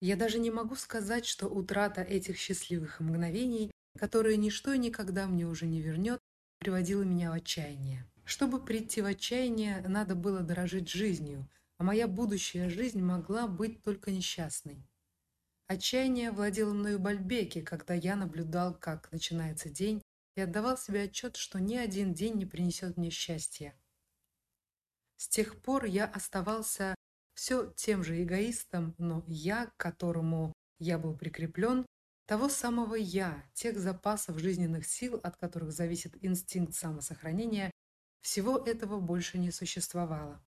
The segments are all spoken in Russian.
Я даже не могу сказать, что утрата этих счастливых мгновений, которые ничто и никогда мне уже не вернет, приводила меня в отчаяние. Чтобы прийти в отчаяние, надо было дорожить жизнью, а моя будущая жизнь могла быть только несчастной. Отчаяние владело мною Бальбеки, когда я наблюдал, как начинается день, и отдавал себе отчет, что ни один день не принесет мне счастья. С тех пор я оставался все тем же эгоистом, но я, к которому я был прикреплен, того самого я, тех запасов жизненных сил, от которых зависит инстинкт самосохранения, всего этого больше не существовало.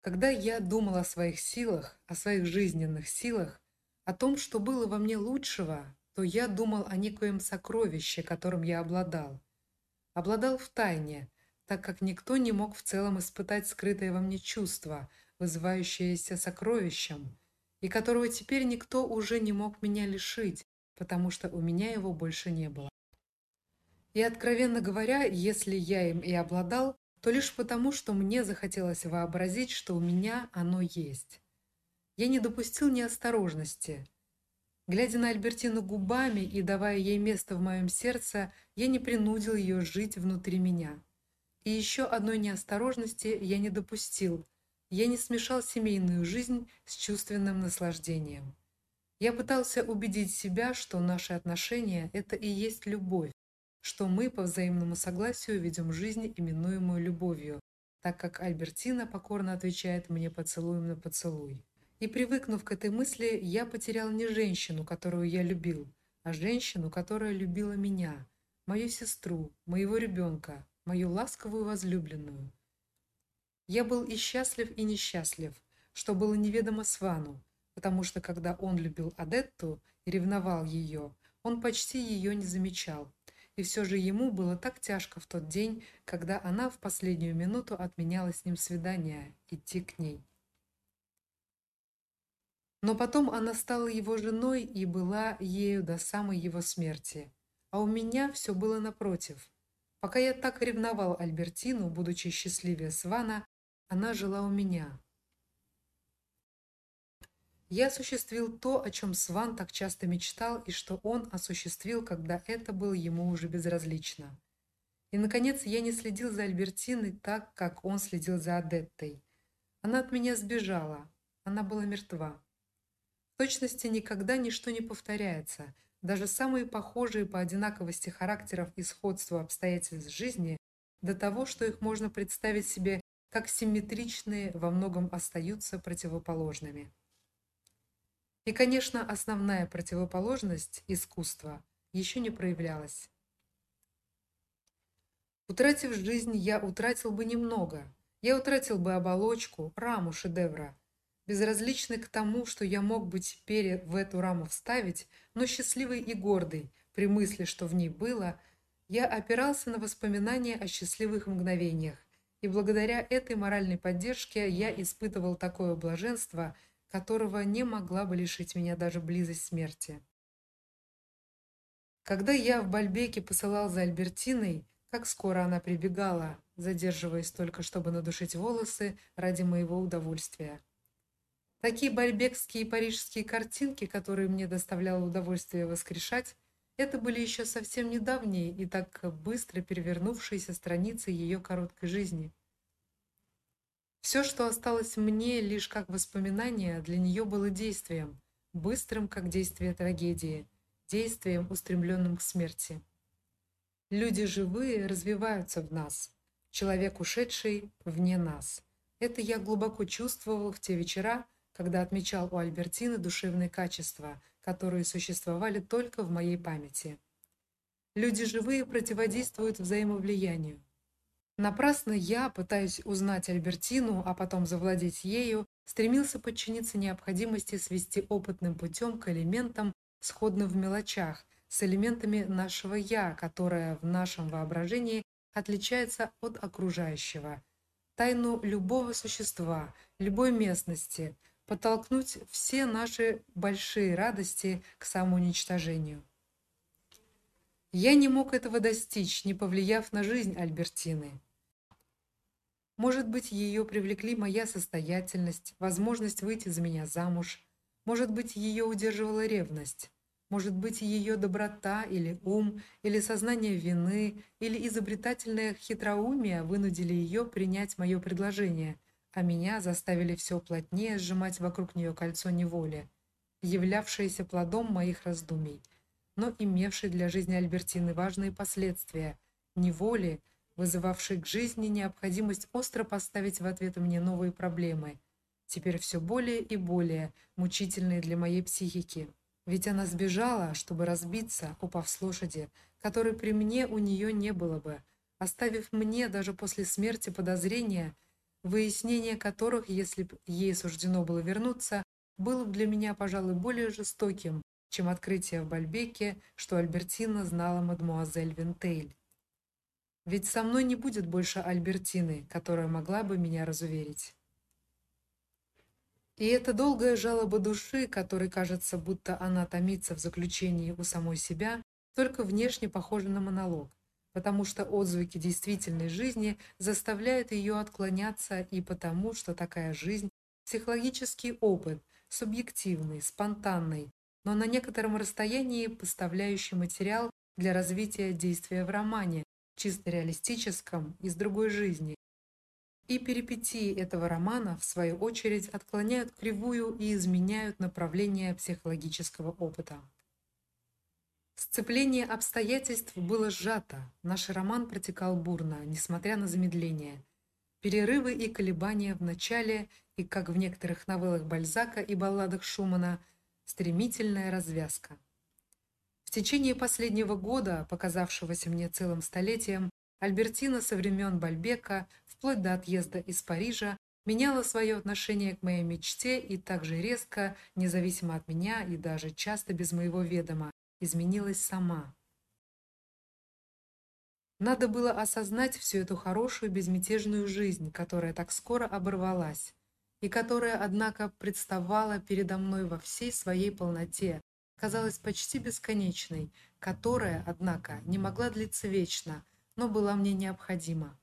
Когда я думал о своих силах, о своих жизненных силах, о том, что было во мне лучшего, то я думал о некоем сокровище, которым я обладал. Обладал в тайне, так как никто не мог в целом испытать скрытое во мне чувство, вызывающееся сокровищем, и которого теперь никто уже не мог меня лишить, потому что у меня его больше не было. И откровенно говоря, если я им и обладал, то лишь потому, что мне захотелось вообразить, что у меня оно есть. Я не допустил неосторожности. Глядя на Альбертину губами и давая ей место в моем сердце, я не принудил ее жить внутри меня. И еще одной неосторожности я не допустил. Я не смешал семейную жизнь с чувственным наслаждением. Я пытался убедить себя, что наши отношения это и есть любовь, что мы по взаимному согласию ведем жизнь, именуемую любовью, так как Альбертина покорно отвечает мне поцелуем на поцелуй. И привыкнув к этой мысли, я потерял не женщину, которую я любил, а женщину, которая любила меня, мою сестру, моего ребенка, мою ласковую возлюбленную. Я был и счастлив, и несчастлив, что было неведомо Свану, потому что когда он любил Адетту и ревновал ее, он почти ее не замечал. И все же ему было так тяжко в тот день, когда она в последнюю минуту отменяла с ним свидание, идти к ней. Но потом она стала его женой и была ею до самой его смерти. А у меня все было напротив. Пока я так ревновал Альбертину, будучи счастливее Свана, она жила у меня. Я осуществил то, о чем Сван так часто мечтал и что он осуществил, когда это было ему уже безразлично. И наконец, я не следил за Альбертиной так, как он следил за Адеттой. Она от меня сбежала. Она была мертва. В точности никогда ничто не повторяется. Даже самые похожие по одинаковости характеров и сходству обстоятельств жизни до того, что их можно представить себе как симметричные, во многом остаются противоположными. И, конечно, основная противоположность искусства еще не проявлялась. Утратив жизнь, я утратил бы немного. Я утратил бы оболочку, раму шедевра, безразличный к тому, что я мог бы теперь в эту раму вставить, но счастливый и гордый при мысли, что в ней было, я опирался на воспоминания о счастливых мгновениях, и благодаря этой моральной поддержке я испытывал такое блаженство, которого не могла бы лишить меня даже близость смерти. Когда я в Бальбеке посылал за Альбертиной, как скоро она прибегала, задерживаясь только чтобы надушить волосы ради моего удовольствия. Такие бальбекские и парижские картинки, которые мне доставляло удовольствие воскрешать, это были еще совсем недавние и так быстро перевернувшиеся страницы ее короткой жизни. Все, что осталось мне лишь как воспоминание, для нее было действием, быстрым, как действие трагедии, действием, устремленным к смерти. Люди живые развиваются в нас, человек ушедший вне нас. Это я глубоко чувствовал в те вечера, когда отмечал у Альбертины душевные качества, которые существовали только в моей памяти. Люди живые противодействуют взаимовлиянию. Напрасно я, пытаясь узнать Альбертину, а потом завладеть ею, стремился подчиниться необходимости свести опытным путем к элементам, сходным в мелочах, с элементами нашего я, которое в нашем воображении отличается от окружающего. Тайну любого существа, любой местности, подтолкнуть все наши большие радости к самоуничтожению. Я не мог этого достичь, не повлияв на жизнь Альбертины. Может быть, ее привлекли моя состоятельность, возможность выйти за меня замуж, Может быть, ее удерживала ревность. Может быть, ее доброта или ум, или сознание вины, или изобретательное хитроумие вынудили ее принять мое предложение, а меня заставили все плотнее сжимать вокруг нее кольцо неволи, являвшееся плодом моих раздумий, но имевшее для жизни Альбертины важные последствия, неволи, вызывавшей к жизни необходимость остро поставить в ответ мне новые проблемы, теперь все более и более мучительные для моей психики. Ведь она сбежала, чтобы разбиться, упав с лошади, которой при мне у нее не было бы, оставив мне даже после смерти подозрения, выяснение которых, если б ей суждено было вернуться, было бы для меня, пожалуй, более жестоким, чем открытие в Бальбеке, что Альбертина знала мадмуазель Винтейль. Ведь со мной не будет больше Альбертины, которая могла бы меня разуверить. И эта долгая жалоба души, которой кажется, будто она томится в заключении у самой себя, только внешне похожа на монолог, потому что отзвуки действительной жизни заставляют ее отклоняться и потому, что такая жизнь психологический опыт, субъективный, спонтанный, но на некотором расстоянии поставляющий материал для развития действия в романе, чисто реалистическом из другой жизни, и перипетии этого романа, в свою очередь, отклоняют кривую и изменяют направление психологического опыта. Сцепление обстоятельств было сжато. Наш роман протекал бурно, несмотря на замедление. Перерывы и колебания в начале и, как в некоторых новеллах Бальзака и балладах Шумана, стремительная развязка. В течение последнего года, показавшегося мне целым столетием, Альбертина со времен Бальбека вплоть до отъезда из Парижа, меняла свое отношение к моей мечте и также резко, независимо от меня и даже часто без моего ведома, изменилась сама. Надо было осознать всю эту хорошую безмятежную жизнь, которая так скоро оборвалась, и которая, однако, представала передо мной во всей своей полноте, казалась почти бесконечной, которая, однако, не могла длиться вечно, но была мне необходима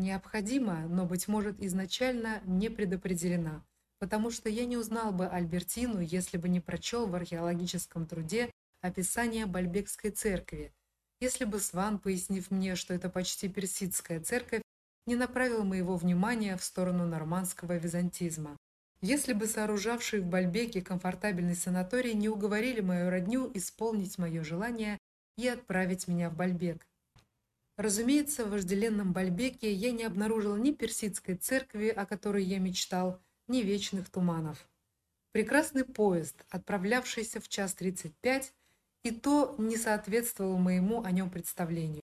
необходима, но быть может изначально не предопределена, потому что я не узнал бы Альбертину, если бы не прочел в археологическом труде описание Бальбекской церкви. Если бы Сван, пояснив мне, что это почти персидская церковь, не направил моего внимания в сторону нормандского византизма. Если бы сооружавшие в Бальбеке комфортабельный санаторий не уговорили мою родню исполнить мое желание и отправить меня в Бальбек. Разумеется, в вожделенном Бальбеке я не обнаружил ни персидской церкви, о которой я мечтал, ни вечных туманов. Прекрасный поезд, отправлявшийся в час 35, и то не соответствовал моему о нем представлению.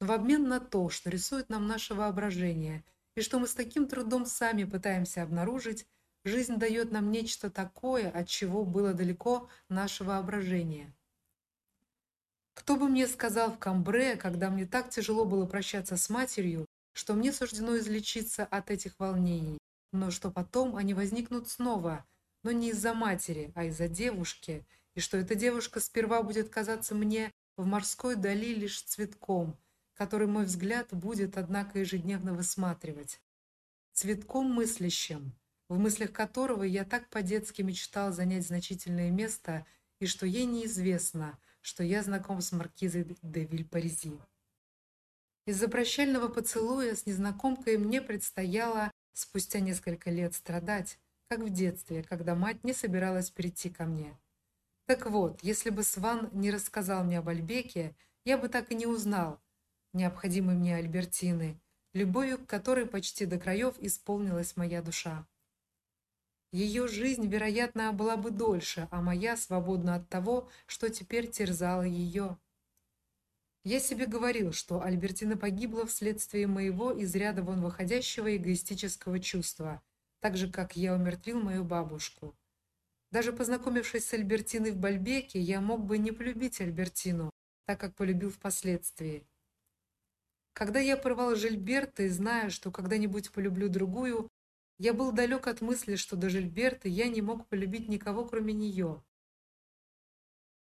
Но в обмен на то, что рисует нам наше воображение, и что мы с таким трудом сами пытаемся обнаружить, жизнь дает нам нечто такое, от чего было далеко наше воображение. Кто бы мне сказал в Камбре, когда мне так тяжело было прощаться с матерью, что мне суждено излечиться от этих волнений, но что потом они возникнут снова, но не из-за матери, а из-за девушки, и что эта девушка сперва будет казаться мне в морской дали лишь цветком, который мой взгляд будет, однако, ежедневно высматривать. Цветком мыслящим, в мыслях которого я так по-детски мечтал занять значительное место, и что ей неизвестно – что я знаком с маркизой де Вильпаризи. Из-за прощального поцелуя с незнакомкой мне предстояло спустя несколько лет страдать, как в детстве, когда мать не собиралась прийти ко мне. Так вот, если бы Сван не рассказал мне об Альбеке, я бы так и не узнал необходимой мне Альбертины, любовью к которой почти до краев исполнилась моя душа. Ее жизнь, вероятно, была бы дольше, а моя свободна от того, что теперь терзало ее. Я себе говорил, что Альбертина погибла вследствие моего из ряда вон выходящего эгоистического чувства, так же как я умертвил мою бабушку. Даже познакомившись с Альбертиной в Бальбеке, я мог бы не полюбить Альбертину, так как полюбил впоследствии. Когда я порвал Жильберта и зная, что когда-нибудь полюблю другую, я был далек от мысли, что до Жильберты я не мог полюбить никого, кроме нее.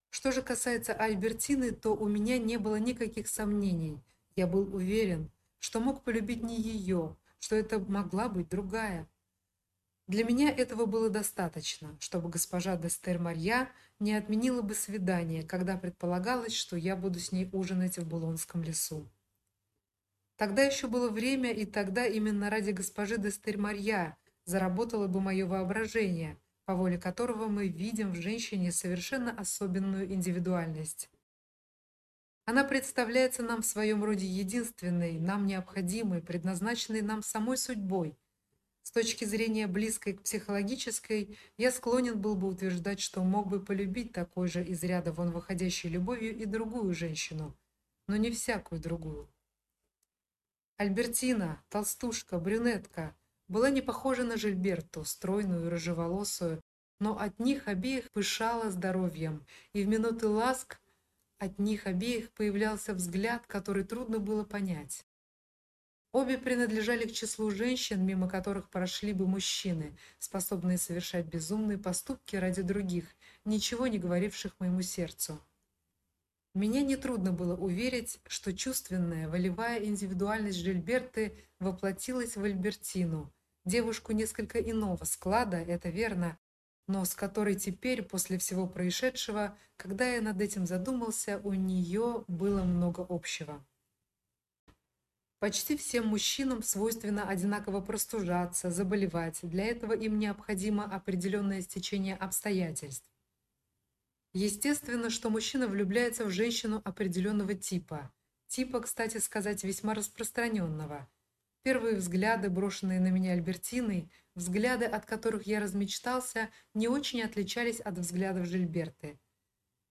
Что же касается Альбертины, то у меня не было никаких сомнений. Я был уверен, что мог полюбить не ее, что это могла быть другая. Для меня этого было достаточно, чтобы госпожа де Стермарья не отменила бы свидание, когда предполагалось, что я буду с ней ужинать в Булонском лесу. Тогда еще было время, и тогда именно ради госпожи де Стермарья заработало бы мое воображение, по воле которого мы видим в женщине совершенно особенную индивидуальность. Она представляется нам в своем роде единственной, нам необходимой, предназначенной нам самой судьбой – с точки зрения близкой к психологической, я склонен был бы утверждать, что мог бы полюбить такой же из ряда вон выходящей любовью и другую женщину, но не всякую другую. Альбертина, толстушка, брюнетка, была не похожа на Жильберту, стройную, рыжеволосую, но от них обеих пышала здоровьем, и в минуты ласк от них обеих появлялся взгляд, который трудно было понять. Обе принадлежали к числу женщин, мимо которых прошли бы мужчины, способные совершать безумные поступки ради других, ничего не говоривших моему сердцу. Меня не трудно было уверить, что чувственная, волевая индивидуальность Жильберты воплотилась в Альбертину, девушку несколько иного склада, это верно, но с которой теперь, после всего происшедшего, когда я над этим задумался, у нее было много общего. Почти всем мужчинам свойственно одинаково простужаться, заболевать. Для этого им необходимо определенное стечение обстоятельств. Естественно, что мужчина влюбляется в женщину определенного типа. Типа, кстати сказать, весьма распространенного. Первые взгляды, брошенные на меня Альбертиной, взгляды, от которых я размечтался, не очень отличались от взглядов Жильберты.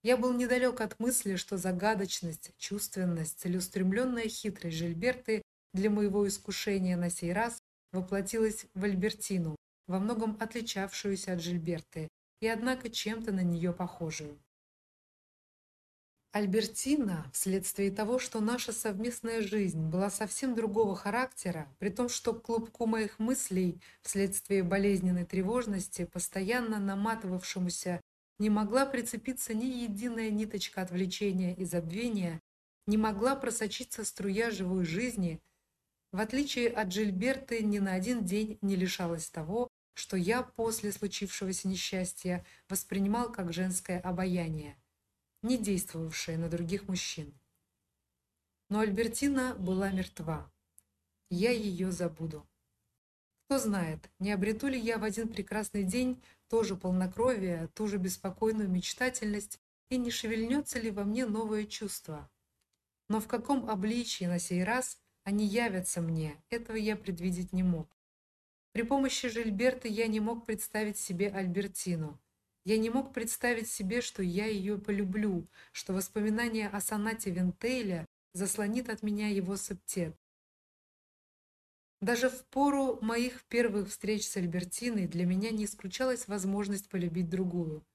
Я был недалек от мысли, что загадочность, чувственность, целеустремленная хитрость Жильберты для моего искушения на сей раз воплотилась в Альбертину, во многом отличавшуюся от Жильберты и однако чем-то на нее похожую. Альбертина, вследствие того, что наша совместная жизнь была совсем другого характера, при том, что к клубку моих мыслей, вследствие болезненной тревожности, постоянно наматывавшемуся не могла прицепиться ни единая ниточка отвлечения и забвения, не могла просочиться струя живой жизни, в отличие от Жильберты, ни на один день не лишалась того, что я после случившегося несчастья воспринимал как женское обаяние, не действовавшее на других мужчин. Но Альбертина была мертва. Я ее забуду. Кто знает, не обрету ли я в один прекрасный день тоже полнокровие, ту же беспокойную мечтательность, и не шевельнется ли во мне новое чувство. Но в каком обличии на сей раз они явятся мне, этого я предвидеть не мог. При помощи Жильберта я не мог представить себе Альбертину. Я не мог представить себе, что я ее полюблю, что воспоминание о сонате Вентейля заслонит от меня его септет. Даже в пору моих первых встреч с Альбертиной для меня не исключалась возможность полюбить другую.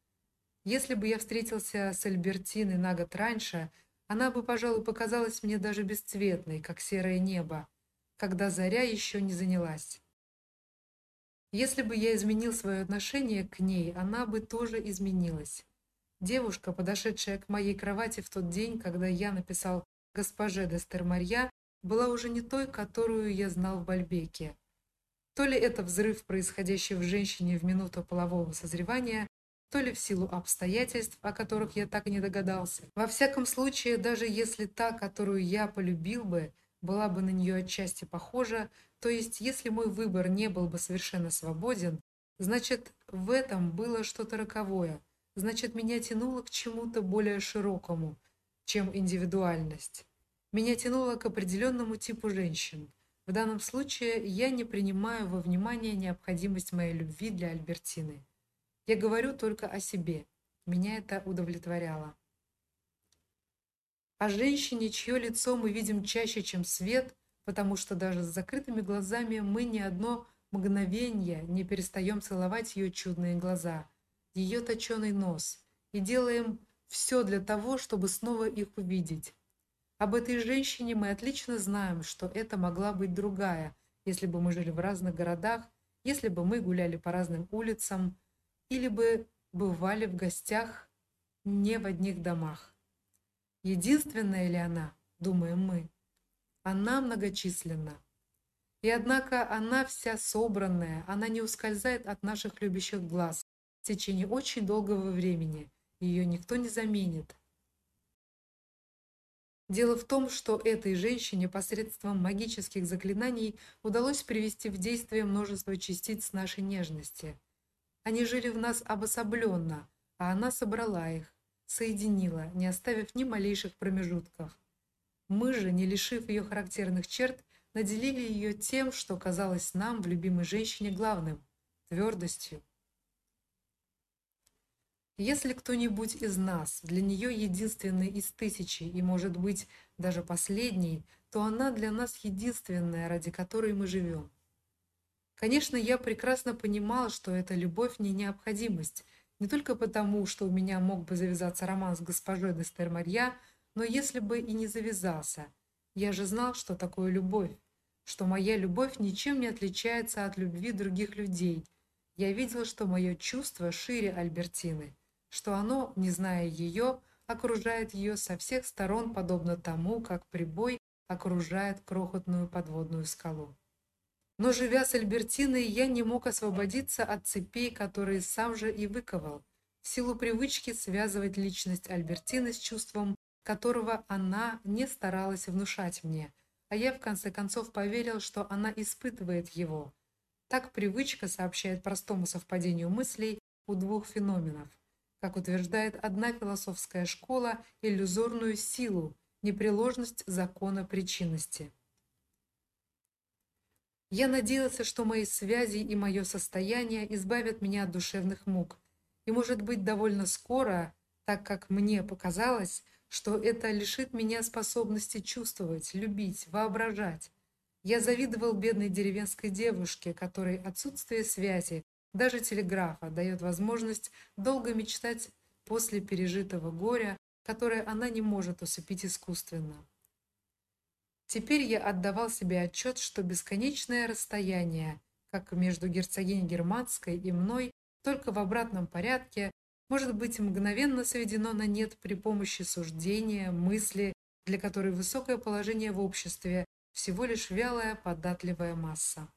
Если бы я встретился с Альбертиной на год раньше, она бы, пожалуй, показалась мне даже бесцветной, как серое небо, когда заря еще не занялась. Если бы я изменил свое отношение к ней, она бы тоже изменилась. Девушка, подошедшая к моей кровати в тот день, когда я написал госпоже де Стермарья, была уже не той, которую я знал в Бальбеке. То ли это взрыв, происходящий в женщине в минуту полового созревания, то ли в силу обстоятельств, о которых я так и не догадался. Во всяком случае, даже если та, которую я полюбил бы, была бы на нее отчасти похожа, то есть если мой выбор не был бы совершенно свободен, значит, в этом было что-то роковое. Значит, меня тянуло к чему-то более широкому, чем индивидуальность. Меня тянуло к определенному типу женщин. В данном случае я не принимаю во внимание необходимость моей любви для Альбертины. Я говорю только о себе. Меня это удовлетворяло. О женщине, чье лицо мы видим чаще, чем свет, потому что даже с закрытыми глазами мы ни одно мгновение не перестаем целовать ее чудные глаза, ее точеный нос, и делаем все для того, чтобы снова их увидеть. Об этой женщине мы отлично знаем, что это могла быть другая, если бы мы жили в разных городах, если бы мы гуляли по разным улицам или бы бывали в гостях не в одних домах. Единственная ли она, думаем мы? Она многочисленна. И однако она вся собранная, она не ускользает от наших любящих глаз в течение очень долгого времени. Ее никто не заменит. Дело в том, что этой женщине посредством магических заклинаний удалось привести в действие множество частиц нашей нежности. Они жили в нас обособленно, а она собрала их, соединила, не оставив ни малейших промежутков. Мы же, не лишив ее характерных черт, наделили ее тем, что казалось нам в любимой женщине главным твердостью. Если кто-нибудь из нас для нее единственный из тысячи и, может быть, даже последний, то она для нас единственная, ради которой мы живем. Конечно, я прекрасно понимал, что эта любовь не необходимость, не только потому, что у меня мог бы завязаться роман с госпожой де Стермарья, но если бы и не завязался, я же знал, что такое любовь, что моя любовь ничем не отличается от любви других людей. Я видел, что мое чувство шире Альбертины, что оно, не зная ее, окружает ее со всех сторон, подобно тому, как прибой окружает крохотную подводную скалу. Но живя с Альбертиной, я не мог освободиться от цепей, которые сам же и выковал, в силу привычки связывать личность Альбертины с чувством, которого она не старалась внушать мне, а я в конце концов поверил, что она испытывает его. Так привычка сообщает простому совпадению мыслей у двух феноменов как утверждает одна философская школа, иллюзорную силу, непреложность закона причинности. Я надеялся, что мои связи и мое состояние избавят меня от душевных мук. И, может быть, довольно скоро, так как мне показалось, что это лишит меня способности чувствовать, любить, воображать. Я завидовал бедной деревенской девушке, которой отсутствие связи даже телеграфа дает возможность долго мечтать после пережитого горя, которое она не может усыпить искусственно. Теперь я отдавал себе отчет, что бесконечное расстояние, как между герцогиней Германской и мной, только в обратном порядке, может быть мгновенно сведено на нет при помощи суждения, мысли, для которой высокое положение в обществе всего лишь вялая, податливая масса.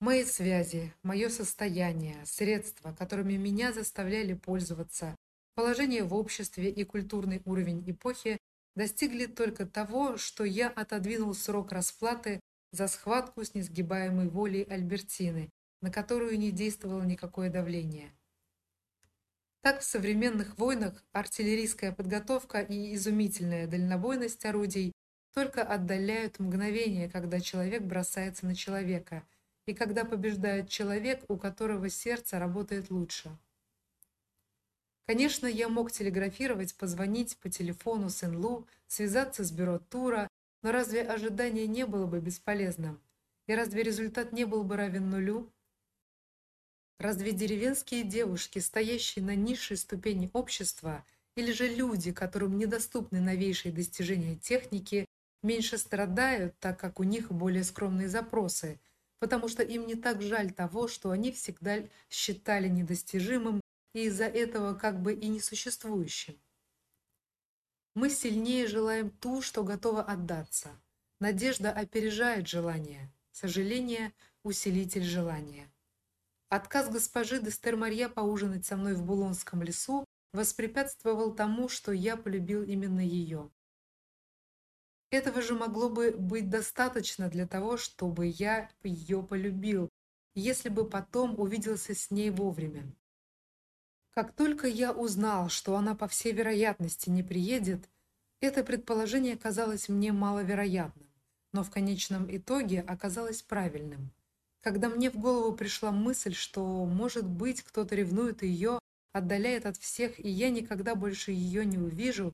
Мои связи, мое состояние, средства, которыми меня заставляли пользоваться, положение в обществе и культурный уровень эпохи достигли только того, что я отодвинул срок расплаты за схватку с несгибаемой волей Альбертины, на которую не действовало никакое давление. Так в современных войнах артиллерийская подготовка и изумительная дальнобойность орудий только отдаляют мгновение, когда человек бросается на человека – и когда побеждает человек, у которого сердце работает лучше. Конечно, я мог телеграфировать, позвонить по телефону Сен-Лу, связаться с бюро тура, но разве ожидание не было бы бесполезным? И разве результат не был бы равен нулю? Разве деревенские девушки, стоящие на низшей ступени общества, или же люди, которым недоступны новейшие достижения техники, меньше страдают, так как у них более скромные запросы, потому что им не так жаль того, что они всегда считали недостижимым и из-за этого как бы и несуществующим. Мы сильнее желаем ту, что готова отдаться. Надежда опережает желание, сожаление усилитель желания. Отказ госпожи де Стермарья поужинать со мной в Булонском лесу воспрепятствовал тому, что я полюбил именно ее. Этого же могло бы быть достаточно для того, чтобы я ее полюбил, если бы потом увиделся с ней вовремя. Как только я узнал, что она по всей вероятности не приедет, это предположение казалось мне маловероятным, но в конечном итоге оказалось правильным. Когда мне в голову пришла мысль, что, может быть, кто-то ревнует ее, отдаляет от всех, и я никогда больше ее не увижу,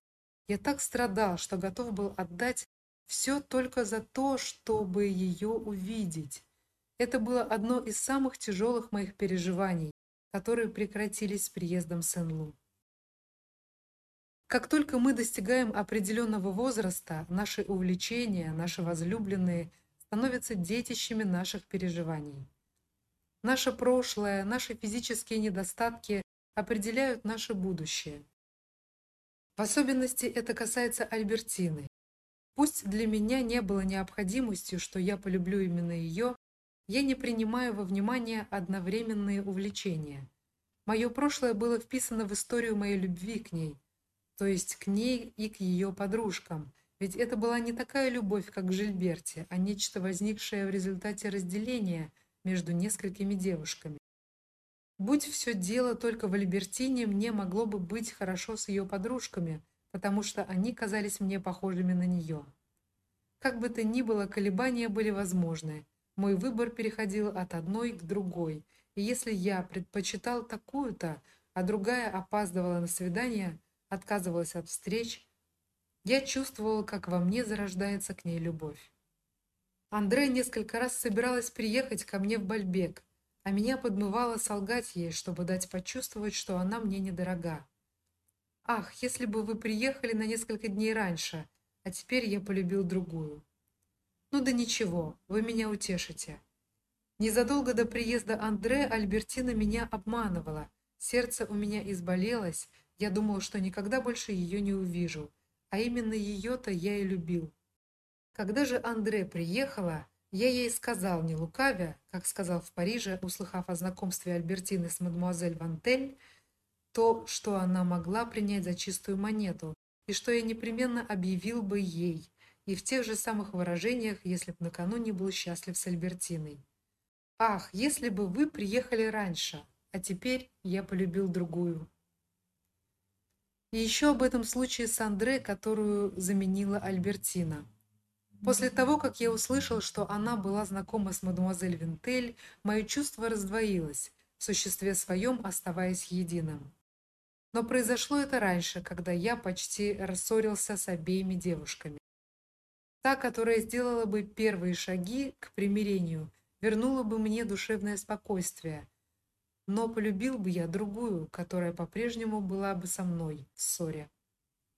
я так страдал, что готов был отдать все только за то, чтобы ее увидеть. Это было одно из самых тяжелых моих переживаний, которые прекратились с приездом Сен-Лу. Как только мы достигаем определенного возраста, наши увлечения, наши возлюбленные становятся детищами наших переживаний. Наше прошлое, наши физические недостатки определяют наше будущее. В особенности это касается Альбертины. Пусть для меня не было необходимостью, что я полюблю именно ее, я не принимаю во внимание одновременные увлечения. Мое прошлое было вписано в историю моей любви к ней, то есть к ней и к ее подружкам. Ведь это была не такая любовь, как к Жильберте, а нечто возникшее в результате разделения между несколькими девушками. Будь все дело только в Альбертине, мне могло бы быть хорошо с ее подружками, потому что они казались мне похожими на нее. Как бы то ни было, колебания были возможны. Мой выбор переходил от одной к другой, и если я предпочитал такую-то, а другая опаздывала на свидание, отказывалась от встреч, я чувствовал, как во мне зарождается к ней любовь. Андре несколько раз собиралась приехать ко мне в Бальбек, а меня подмывало солгать ей, чтобы дать почувствовать, что она мне недорога. Ах, если бы вы приехали на несколько дней раньше, а теперь я полюбил другую. Ну да ничего, вы меня утешите. Незадолго до приезда Андре Альбертина меня обманывала. Сердце у меня изболелось, я думал, что никогда больше ее не увижу а именно ее-то я и любил. Когда же Андре приехала, я ей сказал, не лукавя, как сказал в Париже, услыхав о знакомстве Альбертины с мадемуазель Вантель, то, что она могла принять за чистую монету, и что я непременно объявил бы ей, и в тех же самых выражениях, если б накануне был счастлив с Альбертиной. Ах, если бы вы приехали раньше, а теперь я полюбил другую. И еще об этом случае с Андре, которую заменила Альбертина. После того, как я услышал, что она была знакома с мадемуазель Винтель, мое чувство раздвоилось, в существе своем оставаясь единым. Но произошло это раньше, когда я почти рассорился с обеими девушками. Та, которая сделала бы первые шаги к примирению, вернула бы мне душевное спокойствие, но полюбил бы я другую, которая по-прежнему была бы со мной в ссоре.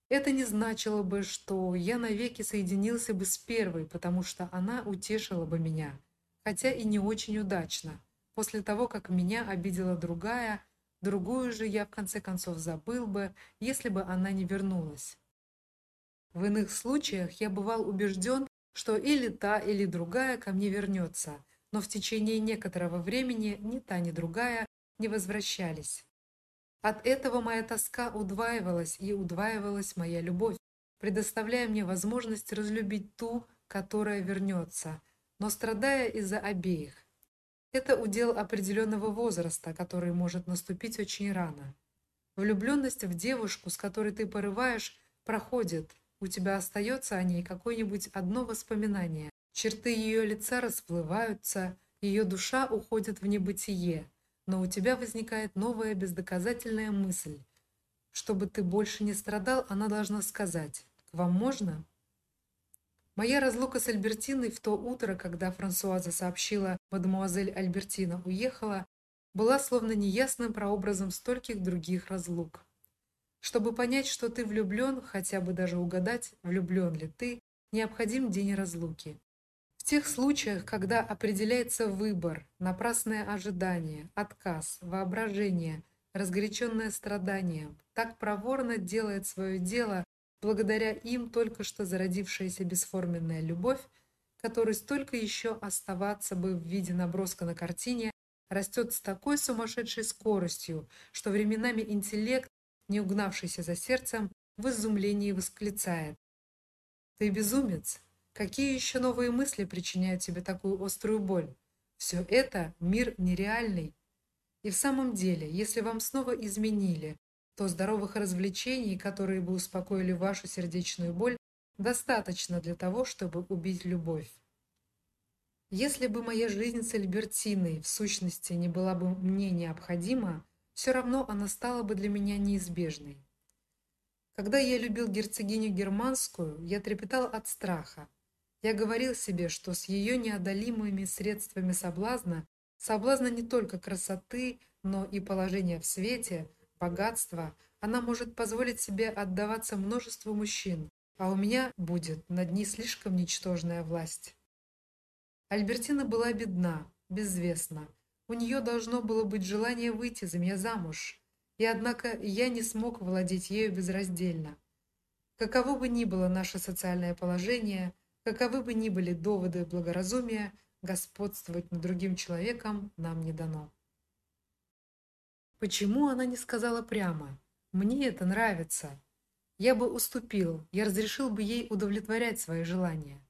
Это не значило бы, что я навеки соединился бы с первой, потому что она утешила бы меня, хотя и не очень удачно. После того, как меня обидела другая, другую же я в конце концов забыл бы, если бы она не вернулась. В иных случаях я бывал убежден, что или та, или другая ко мне вернется, но в течение некоторого времени ни та, ни другая не возвращались. От этого моя тоска удваивалась и удваивалась моя любовь, предоставляя мне возможность разлюбить ту, которая вернется, но страдая из-за обеих. Это удел определенного возраста, который может наступить очень рано. Влюбленность в девушку, с которой ты порываешь, проходит. У тебя остается о ней какое-нибудь одно воспоминание. Черты ее лица расплываются, ее душа уходит в небытие но у тебя возникает новая бездоказательная мысль. Чтобы ты больше не страдал, она должна сказать: "К вам можно?" Моя разлука с Альбертиной в то утро, когда Франсуаза сообщила, мадемуазель Альбертина уехала, была словно неясным прообразом стольких других разлук. Чтобы понять, что ты влюблен, хотя бы даже угадать, влюблен ли ты, необходим день разлуки тех случаях, когда определяется выбор, напрасное ожидание, отказ, воображение, разгоряченное страдание, так проворно делает свое дело, благодаря им только что зародившаяся бесформенная любовь, которой столько еще оставаться бы в виде наброска на картине, растет с такой сумасшедшей скоростью, что временами интеллект, не угнавшийся за сердцем, в изумлении восклицает: "Ты безумец! Какие еще новые мысли причиняют тебе такую острую боль? Все это мир нереальный. И в самом деле, если вам снова изменили, то здоровых развлечений, которые бы успокоили вашу сердечную боль, достаточно для того, чтобы убить любовь. Если бы моя жизнь с Альбертиной в сущности не была бы мне необходима, все равно она стала бы для меня неизбежной. Когда я любил герцогиню германскую, я трепетал от страха. Я говорил себе, что с ее неодолимыми средствами соблазна, соблазна не только красоты, но и положения в свете, богатства, она может позволить себе отдаваться множеству мужчин, а у меня будет над ней слишком ничтожная власть. Альбертина была бедна, безвестна. У нее должно было быть желание выйти за меня замуж, и однако я не смог владеть ею безраздельно. Каково бы ни было наше социальное положение, каковы бы ни были доводы благоразумия, господствовать над другим человеком нам не дано. Почему она не сказала прямо? Мне это нравится. Я бы уступил, я разрешил бы ей удовлетворять свои желания.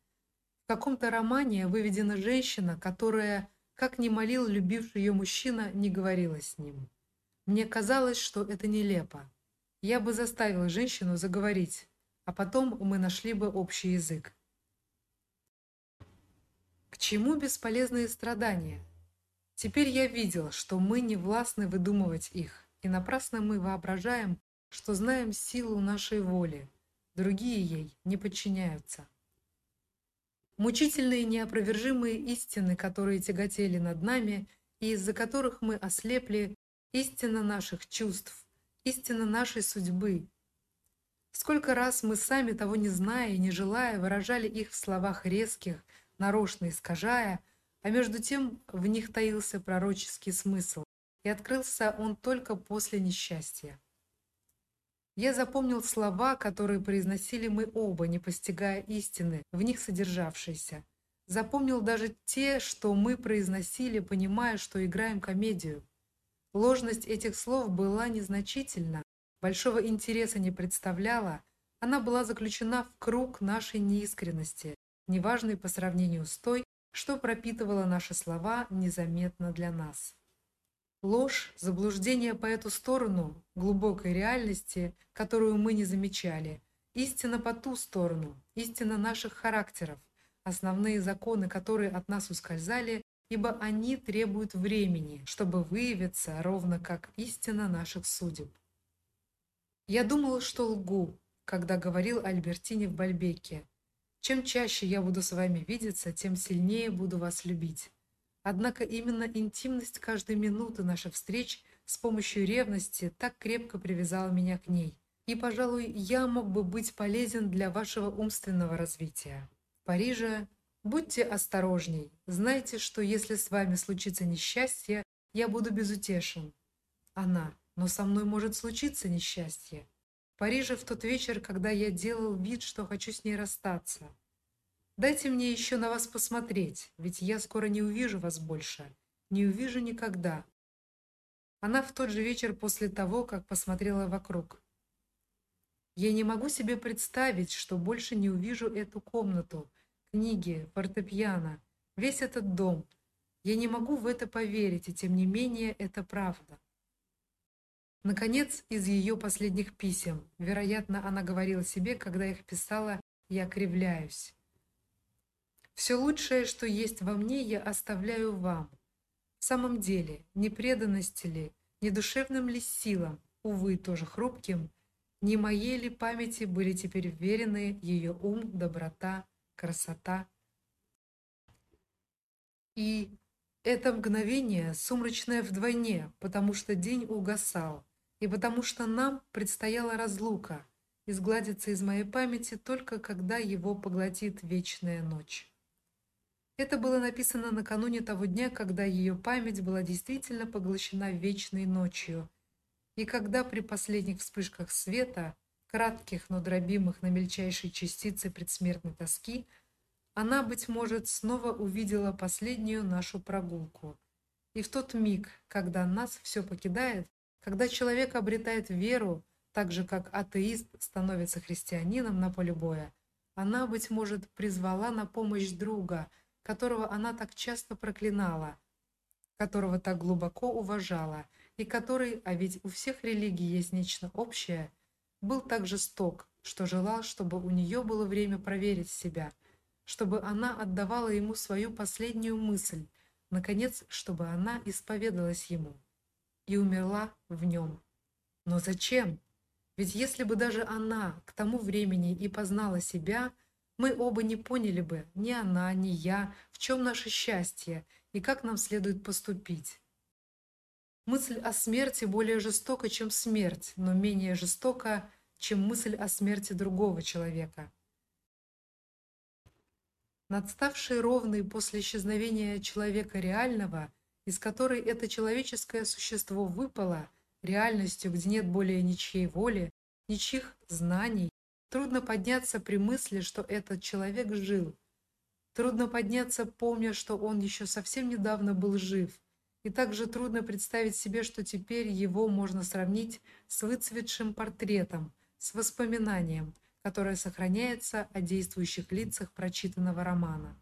В каком-то романе выведена женщина, которая, как ни молил любивший ее мужчина, не говорила с ним. Мне казалось, что это нелепо. Я бы заставил женщину заговорить, а потом мы нашли бы общий язык. К чему бесполезные страдания? Теперь я видел, что мы не властны выдумывать их, и напрасно мы воображаем, что знаем силу нашей воли. Другие ей не подчиняются. Мучительные неопровержимые истины, которые тяготели над нами и из-за которых мы ослепли, истина наших чувств, истина нашей судьбы. Сколько раз мы сами того не зная и не желая выражали их в словах резких, нарочно искажая, а между тем в них таился пророческий смысл, и открылся он только после несчастья. Я запомнил слова, которые произносили мы оба, не постигая истины, в них содержавшейся. Запомнил даже те, что мы произносили, понимая, что играем комедию. Ложность этих слов была незначительна, большого интереса не представляла, она была заключена в круг нашей неискренности, неважной по сравнению с той, что пропитывало наши слова незаметно для нас. Ложь, заблуждение по эту сторону глубокой реальности, которую мы не замечали, истина по ту сторону, истина наших характеров, основные законы, которые от нас ускользали, ибо они требуют времени, чтобы выявиться, ровно как истина наших судеб. Я думал, что лгу, когда говорил Альбертине в Бальбеке, чем чаще я буду с вами видеться, тем сильнее буду вас любить. Однако именно интимность каждой минуты наших встреч с помощью ревности так крепко привязала меня к ней. И, пожалуй, я мог бы быть полезен для вашего умственного развития. В Париже будьте осторожней. Знайте, что если с вами случится несчастье, я буду безутешен. Она, но со мной может случиться несчастье. Париже в тот вечер, когда я делал вид, что хочу с ней расстаться. Дайте мне еще на вас посмотреть, ведь я скоро не увижу вас больше, не увижу никогда. Она в тот же вечер после того, как посмотрела вокруг. Я не могу себе представить, что больше не увижу эту комнату, книги, фортепиано, весь этот дом. Я не могу в это поверить, и тем не менее это правда. Наконец, из ее последних писем, вероятно, она говорила себе, когда их писала, я кривляюсь. Все лучшее, что есть во мне, я оставляю вам. В самом деле, не преданности ли, не душевным ли силам, увы, тоже хрупким, не моей ли памяти были теперь вверены ее ум, доброта, красота? И это мгновение сумрачное вдвойне, потому что день угасал, и потому что нам предстояла разлука, изгладится из моей памяти только когда его поглотит вечная ночь. Это было написано накануне того дня, когда ее память была действительно поглощена вечной ночью, и когда при последних вспышках света, кратких, но дробимых на мельчайшие частицы предсмертной тоски, она быть может снова увидела последнюю нашу прогулку. И в тот миг, когда нас все покидает, когда человек обретает веру, так же как атеист становится христианином на поле боя, она быть может призвала на помощь друга, которого она так часто проклинала, которого так глубоко уважала и который, а ведь у всех религий есть нечто общее, был так жесток, что желал, чтобы у нее было время проверить себя, чтобы она отдавала ему свою последнюю мысль, наконец, чтобы она исповедалась ему и умерла в нем. Но зачем? Ведь если бы даже она к тому времени и познала себя, мы оба не поняли бы, ни она, ни я, в чем наше счастье и как нам следует поступить. Мысль о смерти более жестока, чем смерть, но менее жестока, чем мысль о смерти другого человека. Надставший ровный после исчезновения человека реального из которой это человеческое существо выпало, реальностью, где нет более ничьей воли, ничьих знаний, Трудно подняться при мысли, что этот человек жил. Трудно подняться, помня, что он еще совсем недавно был жив. И также трудно представить себе, что теперь его можно сравнить с выцветшим портретом, с воспоминанием, которое сохраняется о действующих лицах прочитанного романа.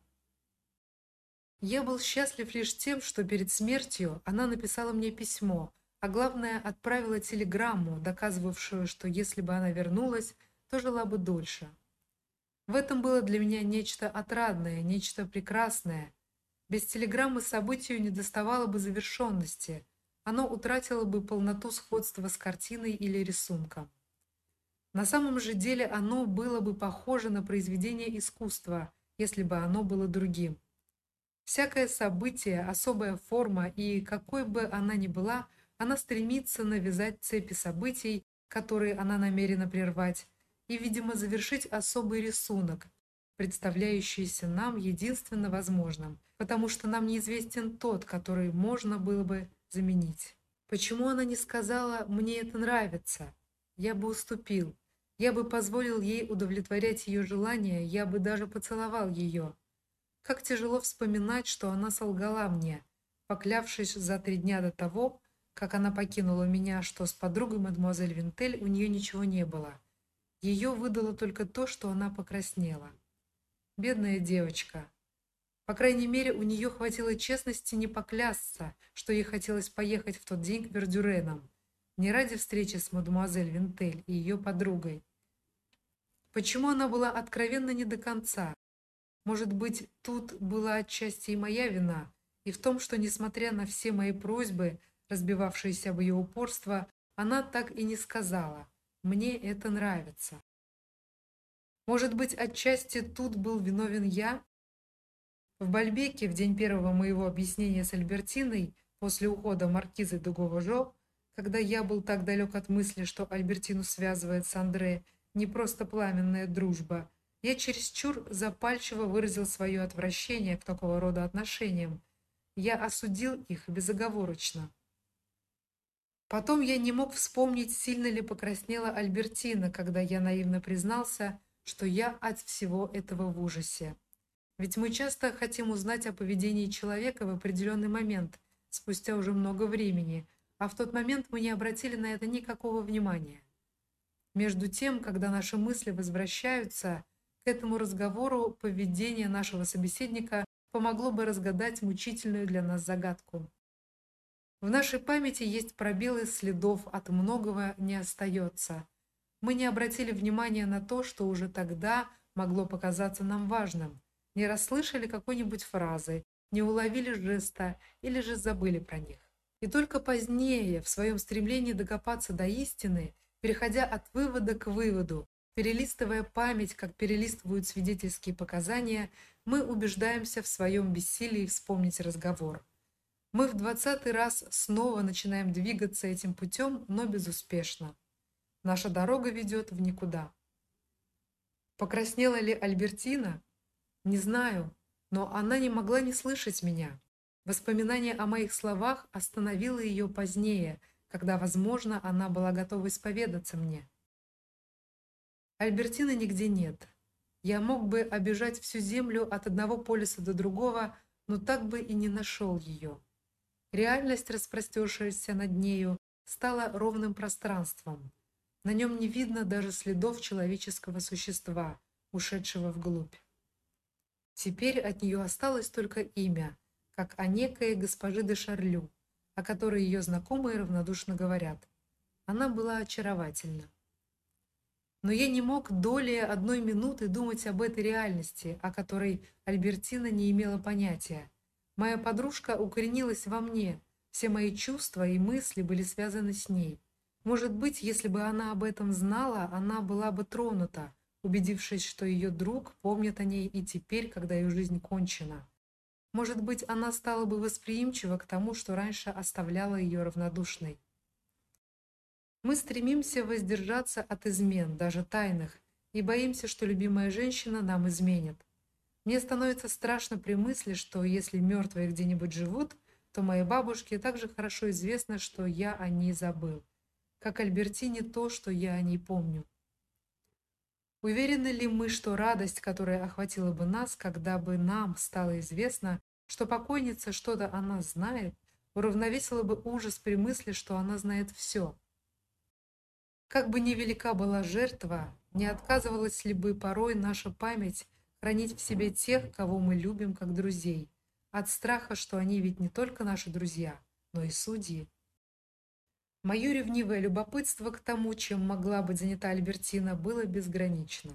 Я был счастлив лишь тем, что перед смертью она написала мне письмо, а главное, отправила телеграмму, доказывавшую, что если бы она вернулась, то жила бы дольше. В этом было для меня нечто отрадное, нечто прекрасное. Без телеграммы событию не доставало бы завершенности, оно утратило бы полноту сходства с картиной или рисунком. На самом же деле оно было бы похоже на произведение искусства, если бы оно было другим. Всякое событие, особая форма и какой бы она ни была, она стремится навязать цепи событий, которые она намерена прервать, и, видимо, завершить особый рисунок, представляющийся нам единственно возможным, потому что нам неизвестен тот, который можно было бы заменить. Почему она не сказала: "Мне это нравится"? Я бы уступил. Я бы позволил ей удовлетворять ее желания, я бы даже поцеловал ее. Как тяжело вспоминать, что она солгала мне, поклявшись за три дня до того, как она покинула меня, что с подругой мадемуазель Винтель у нее ничего не было. Ее выдало только то, что она покраснела. Бедная девочка. По крайней мере, у нее хватило честности не поклясться, что ей хотелось поехать в тот день к Вердюренам, не ради встречи с мадемуазель Винтель и ее подругой. Почему она была откровенна не до конца? Может быть, тут была отчасти и моя вина, и в том, что несмотря на все мои просьбы, разбивавшиеся об ее упорство, она так и не сказала: "Мне это нравится". Может быть, отчасти тут был виновен я? В Бальбеке в день первого моего объяснения с Альбертиной после ухода маркизы де Говожо, когда я был так далек от мысли, что Альбертину связывает с Андре не просто пламенная дружба, я чересчур запальчиво выразил свое отвращение к такого рода отношениям. Я осудил их безоговорочно. Потом я не мог вспомнить, сильно ли покраснела Альбертина, когда я наивно признался, что я от всего этого в ужасе. Ведь мы часто хотим узнать о поведении человека в определенный момент, спустя уже много времени, а в тот момент мы не обратили на это никакого внимания. Между тем, когда наши мысли возвращаются, к этому разговору поведение нашего собеседника помогло бы разгадать мучительную для нас загадку. В нашей памяти есть пробелы следов, от многого не остается. Мы не обратили внимания на то, что уже тогда могло показаться нам важным, не расслышали какой-нибудь фразы, не уловили жеста или же забыли про них. И только позднее, в своем стремлении докопаться до истины, переходя от вывода к выводу, Перелистывая память, как перелистывают свидетельские показания, мы убеждаемся в своем бессилии вспомнить разговор. Мы в двадцатый раз снова начинаем двигаться этим путем, но безуспешно. Наша дорога ведет в никуда. Покраснела ли Альбертина? Не знаю, но она не могла не слышать меня. Воспоминание о моих словах остановило ее позднее, когда, возможно, она была готова исповедаться мне. Альбертины нигде нет. Я мог бы обежать всю землю от одного полюса до другого, но так бы и не нашел ее. Реальность, распростершаяся над нею, стала ровным пространством. На нем не видно даже следов человеческого существа, ушедшего вглубь. Теперь от нее осталось только имя, как о некой госпоже де Шарлю, о которой ее знакомые равнодушно говорят. Она была очаровательна но я не мог доли одной минуты думать об этой реальности, о которой Альбертина не имела понятия. Моя подружка укоренилась во мне, все мои чувства и мысли были связаны с ней. Может быть, если бы она об этом знала, она была бы тронута, убедившись, что ее друг помнит о ней и теперь, когда ее жизнь кончена. Может быть, она стала бы восприимчива к тому, что раньше оставляло ее равнодушной. Мы стремимся воздержаться от измен, даже тайных, и боимся, что любимая женщина нам изменит. Мне становится страшно при мысли, что если мертвые где-нибудь живут, то моей бабушке также хорошо известно, что я о ней забыл, как Альбертине то, что я о ней помню. Уверены ли мы, что радость, которая охватила бы нас, когда бы нам стало известно, что покойница что-то о нас знает, уравновесила бы ужас при мысли, что она знает все? Как бы ни велика была жертва, не отказывалась ли бы порой наша память хранить в себе тех, кого мы любим как друзей, от страха, что они ведь не только наши друзья, но и судьи. Мое ревнивое любопытство к тому, чем могла быть занята Альбертина, было безгранично.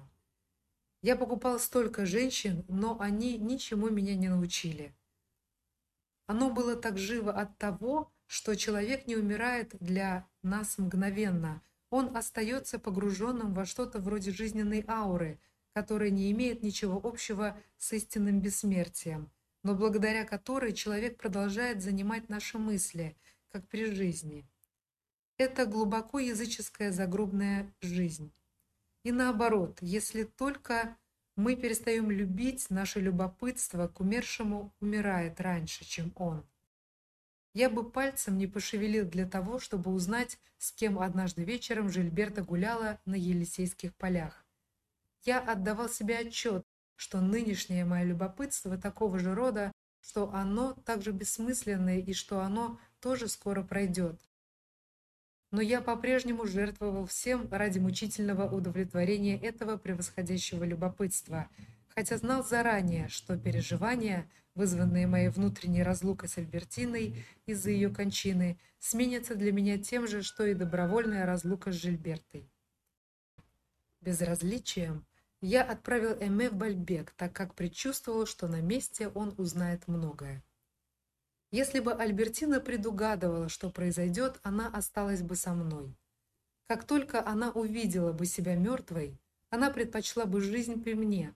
Я покупал столько женщин, но они ничему меня не научили. Оно было так живо от того, что человек не умирает для нас мгновенно, он остается погруженным во что-то вроде жизненной ауры, которая не имеет ничего общего с истинным бессмертием, но благодаря которой человек продолжает занимать наши мысли, как при жизни. Это глубоко языческая загробная жизнь. И наоборот, если только мы перестаем любить, наше любопытство к умершему умирает раньше, чем он. Я бы пальцем не пошевелил для того, чтобы узнать, с кем однажды вечером Жильберта гуляла на Елисейских полях. Я отдавал себе отчет, что нынешнее мое любопытство такого же рода, что оно также бессмысленное и что оно тоже скоро пройдет. Но я по-прежнему жертвовал всем ради мучительного удовлетворения этого превосходящего любопытства, хотя знал заранее, что переживания – вызванные моей внутренней разлукой с Альбертиной из-за ее кончины, сменятся для меня тем же, что и добровольная разлука с Жильбертой. Безразличием я отправил Эме в Бальбек, так как предчувствовал, что на месте он узнает многое. Если бы Альбертина предугадывала, что произойдет, она осталась бы со мной. Как только она увидела бы себя мертвой, она предпочла бы жизнь при мне,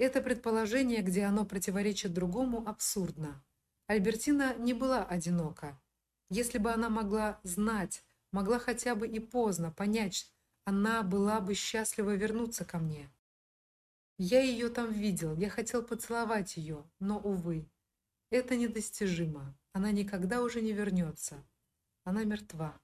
это предположение, где оно противоречит другому, абсурдно. Альбертина не была одинока. Если бы она могла знать, могла хотя бы и поздно понять, она была бы счастлива вернуться ко мне. Я ее там видел, я хотел поцеловать ее, но увы, это недостижимо. Она никогда уже не вернется. Она мертва.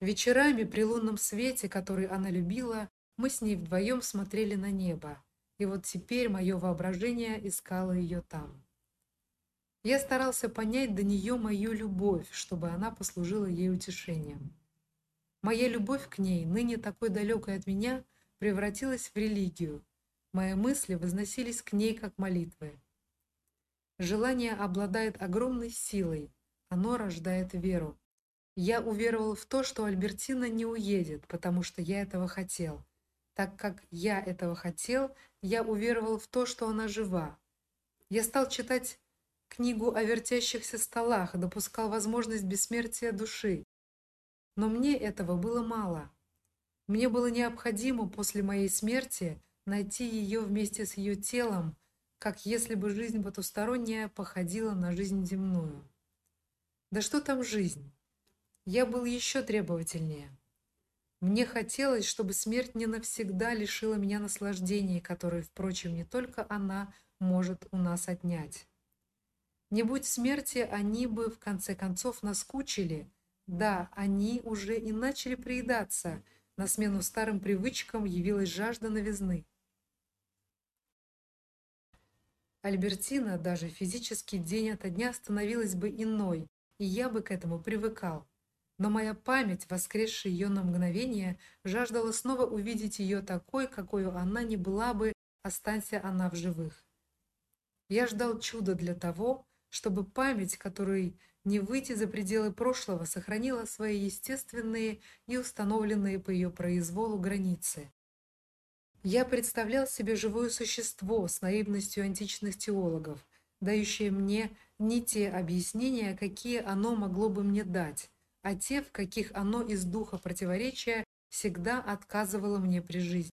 Вечерами при лунном свете, который она любила, мы с ней вдвоем смотрели на небо, и вот теперь мое воображение искало ее там. Я старался понять до нее мою любовь, чтобы она послужила ей утешением. Моя любовь к ней, ныне такой далекой от меня, превратилась в религию. Мои мысли возносились к ней как молитвы. Желание обладает огромной силой, оно рождает веру. Я уверовал в то, что Альбертина не уедет, потому что я этого хотел. Так как я этого хотел, я уверовал в то, что она жива. Я стал читать книгу о вертящихся столах, допускал возможность бессмертия души. Но мне этого было мало. Мне было необходимо после моей смерти найти ее вместе с ее телом, как если бы жизнь потусторонняя походила на жизнь земную. Да что там жизнь? Я был еще требовательнее. Мне хотелось, чтобы смерть не навсегда лишила меня наслаждений, которые, впрочем, не только она может у нас отнять. Не будь смерти, они бы в конце концов наскучили. Да, они уже и начали приедаться. На смену старым привычкам явилась жажда новизны. Альбертина даже физически день ото дня становилась бы иной, и я бы к этому привыкал но моя память, воскресшая ее на мгновение, жаждала снова увидеть ее такой, какой она не была бы, останься она в живых. Я ждал чуда для того, чтобы память, которой не выйти за пределы прошлого, сохранила свои естественные и установленные по ее произволу границы. Я представлял себе живое существо с наивностью античных теологов, дающее мне не те объяснения, какие оно могло бы мне дать, а те, в каких оно из духа противоречия всегда отказывало мне при жизни.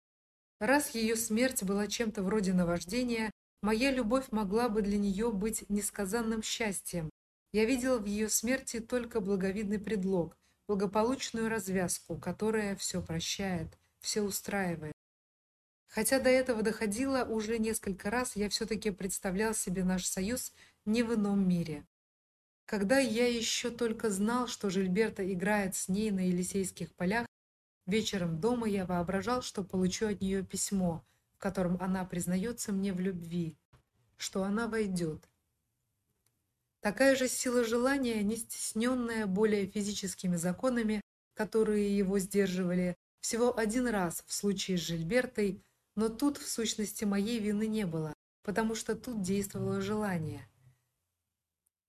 Раз ее смерть была чем-то вроде наваждения, моя любовь могла бы для нее быть несказанным счастьем. Я видел в ее смерти только благовидный предлог, благополучную развязку, которая все прощает, все устраивает. Хотя до этого доходило уже несколько раз, я все таки представлял себе наш союз не в ином мире. Когда я еще только знал, что Жильберта играет с ней на Елисейских полях, Вечером дома я воображал, что получу от нее письмо, в котором она признается мне в любви, что она войдет. Такая же сила желания, не стесненная более физическими законами, которые его сдерживали, всего один раз в случае с Жильбертой, но тут в сущности моей вины не было, потому что тут действовало желание.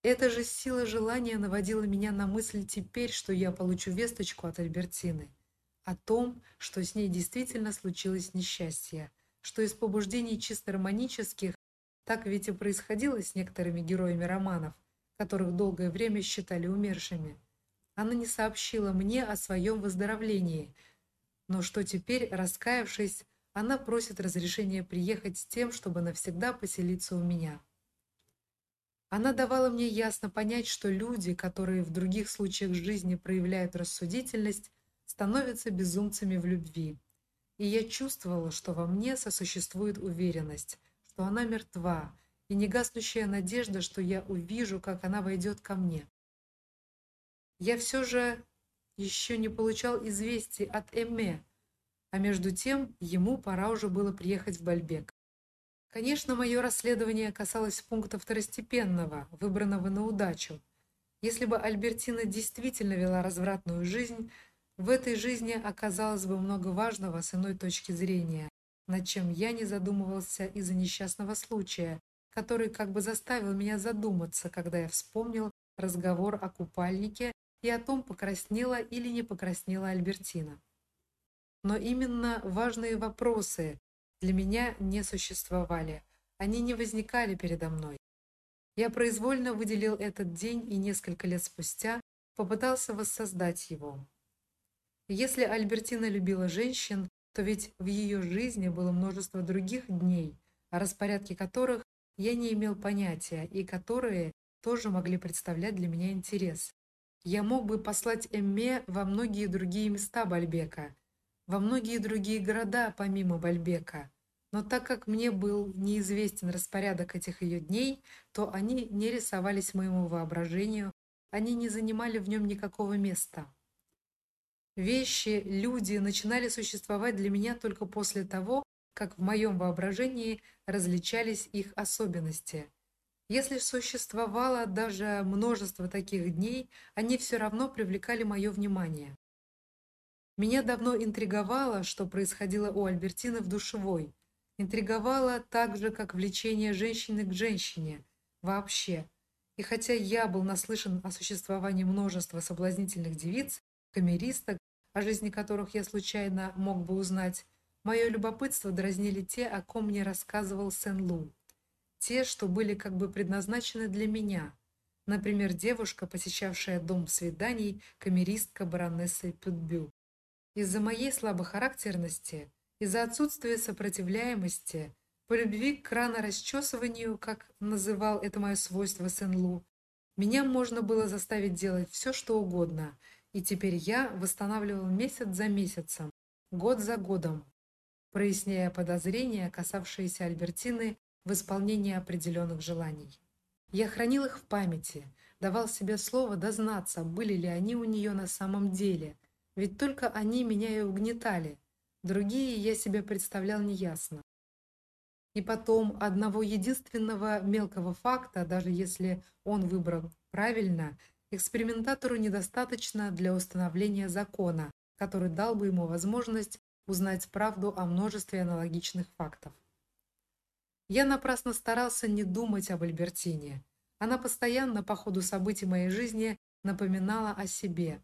Эта же сила желания наводила меня на мысль теперь, что я получу весточку от Альбертины о том, что с ней действительно случилось несчастье, что из побуждений чисто романических так ведь и происходило с некоторыми героями романов, которых долгое время считали умершими. Она не сообщила мне о своем выздоровлении, но что теперь, раскаявшись, она просит разрешения приехать с тем, чтобы навсегда поселиться у меня. Она давала мне ясно понять, что люди, которые в других случаях жизни проявляют рассудительность, становятся безумцами в любви. И я чувствовала, что во мне сосуществует уверенность, что она мертва, и негаснущая надежда, что я увижу, как она войдет ко мне. Я все же еще не получал известий от Эмме, а между тем ему пора уже было приехать в Бальбек. Конечно, мое расследование касалось пункта второстепенного, выбранного на удачу. Если бы Альбертина действительно вела развратную жизнь, в этой жизни оказалось бы много важного с иной точки зрения, над чем я не задумывался из-за несчастного случая, который как бы заставил меня задуматься, когда я вспомнил разговор о купальнике и о том, покраснела или не покраснела Альбертина. Но именно важные вопросы для меня не существовали. Они не возникали передо мной. Я произвольно выделил этот день и несколько лет спустя попытался воссоздать его. Если Альбертина любила женщин, то ведь в ее жизни было множество других дней, о распорядке которых я не имел понятия и которые тоже могли представлять для меня интерес. Я мог бы послать Эмме во многие другие места Бальбека, во многие другие города помимо Бальбека. Но так как мне был неизвестен распорядок этих ее дней, то они не рисовались моему воображению, они не занимали в нем никакого места. Вещи, люди начинали существовать для меня только после того, как в моем воображении различались их особенности. Если существовало даже множество таких дней, они все равно привлекали мое внимание. Меня давно интриговало, что происходило у Альбертины в душевой. Интриговало так же, как влечение женщины к женщине вообще. И хотя я был наслышан о существовании множества соблазнительных девиц, камеристок, о жизни которых я случайно мог бы узнать, мое любопытство дразнили те, о ком мне рассказывал Сен-Лу. Те, что были как бы предназначены для меня. Например, девушка, посещавшая дом свиданий, камеристка баронессы Пютбю. Из-за моей слабохарактерности, из-за отсутствия сопротивляемости, по любви к рано-расчесыванию, как называл это мое свойство Сен-Лу, меня можно было заставить делать все, что угодно, и теперь я восстанавливал месяц за месяцем, год за годом, проясняя подозрения, касавшиеся Альбертины в исполнении определенных желаний. Я хранил их в памяти, давал себе слово дознаться, были ли они у нее на самом деле, ведь только они меня и угнетали. Другие я себе представлял неясно. И потом одного единственного мелкого факта, даже если он выбран правильно, экспериментатору недостаточно для установления закона, который дал бы ему возможность узнать правду о множестве аналогичных фактов. Я напрасно старался не думать об Альбертине. Она постоянно по ходу событий моей жизни напоминала о себе.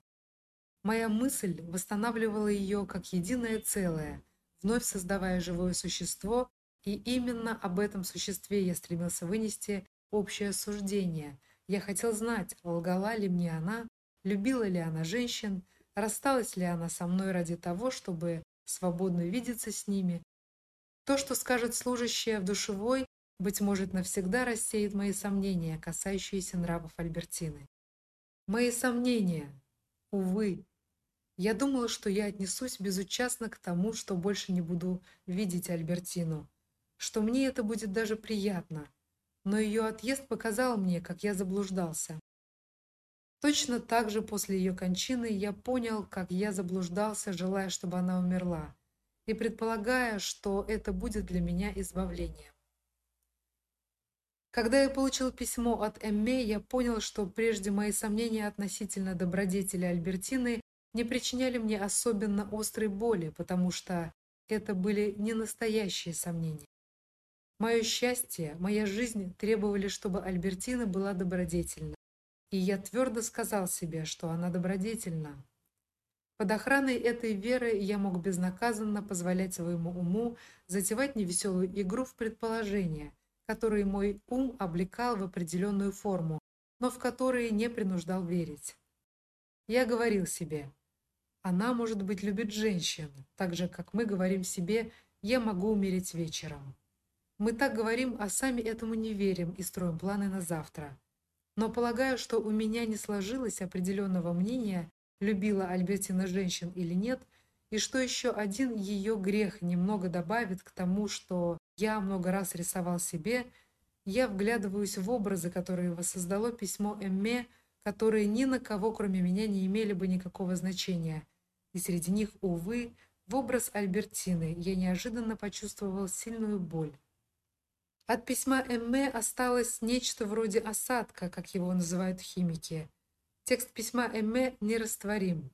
Моя мысль восстанавливала ее как единое целое, вновь создавая живое существо и именно об этом существе я стремился вынести общее суждение. Я хотел знать, лгала ли мне она, любила ли она женщин, рассталась ли она со мной ради того, чтобы свободно видеться с ними. То, что скажет служащая в душевой, быть может, навсегда рассеет мои сомнения, касающиеся нравов Альбертины. Мои сомнения, увы, я думала, что я отнесусь безучастно к тому, что больше не буду видеть Альбертину что мне это будет даже приятно. Но ее отъезд показал мне, как я заблуждался. Точно так же после ее кончины я понял, как я заблуждался, желая, чтобы она умерла, и предполагая, что это будет для меня избавлением. Когда я получил письмо от Эмме, я понял, что прежде мои сомнения относительно добродетели Альбертины не причиняли мне особенно острой боли, потому что это были не настоящие сомнения. Мое счастье, моя жизнь требовали, чтобы Альбертина была добродетельна, и я твердо сказал себе, что она добродетельна. Под охраной этой веры я мог безнаказанно позволять своему уму затевать невеселую игру в предположения, которые мой ум облекал в определенную форму, но в которые не принуждал верить. Я говорил себе: она, может быть, любит женщин, так же как мы говорим себе: я могу умереть вечером. Мы так говорим, а сами этому не верим и строим планы на завтра. Но полагаю, что у меня не сложилось определенного мнения, любила Альбертина женщин или нет, и что еще один ее грех немного добавит к тому, что я много раз рисовал себе, я вглядываюсь в образы, которые воссоздало письмо Эмме, которые ни на кого, кроме меня, не имели бы никакого значения. И среди них, увы, в образ Альбертины я неожиданно почувствовал сильную боль. От письма Эмме осталось нечто вроде осадка, как его называют химики. Текст письма Эмме нерастворим.